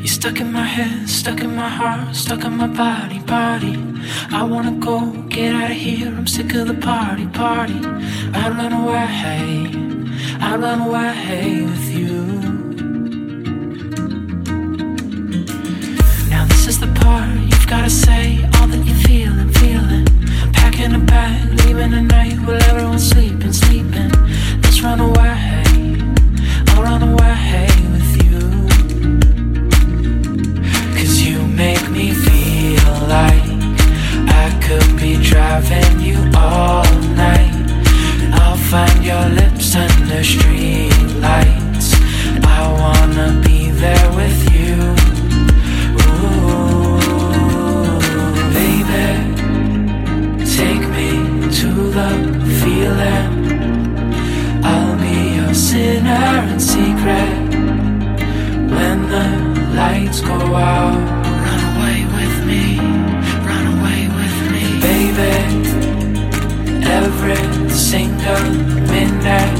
You're stuck in my head, stuck in my heart, stuck in my body, body. I wanna go, get out of here, I'm sick of the party, party. I'd run away, I'd run away with you. Run away with me, run away with me, baby. Every single midnight,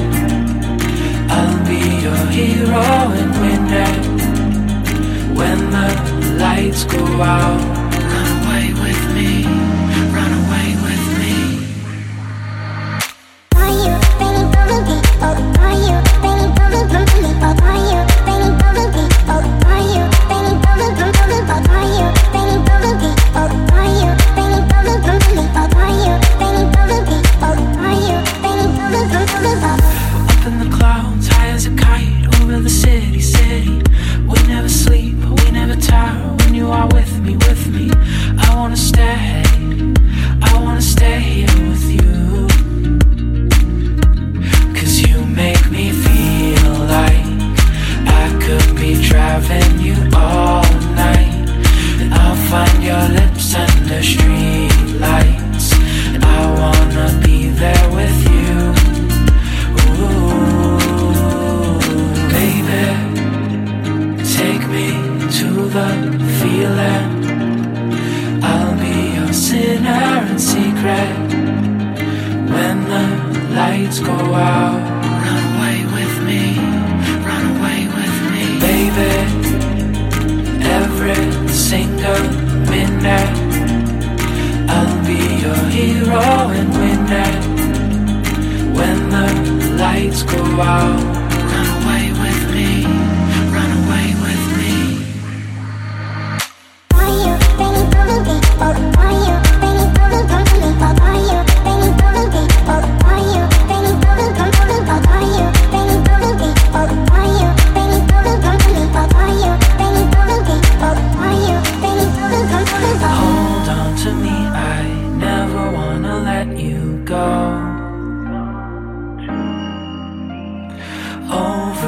I'll be your hero and winner when the lights go out. when the lights go out.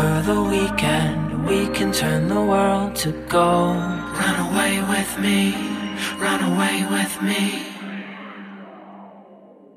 for the weekend. We can turn the world to gold. Run away with me, run away with me.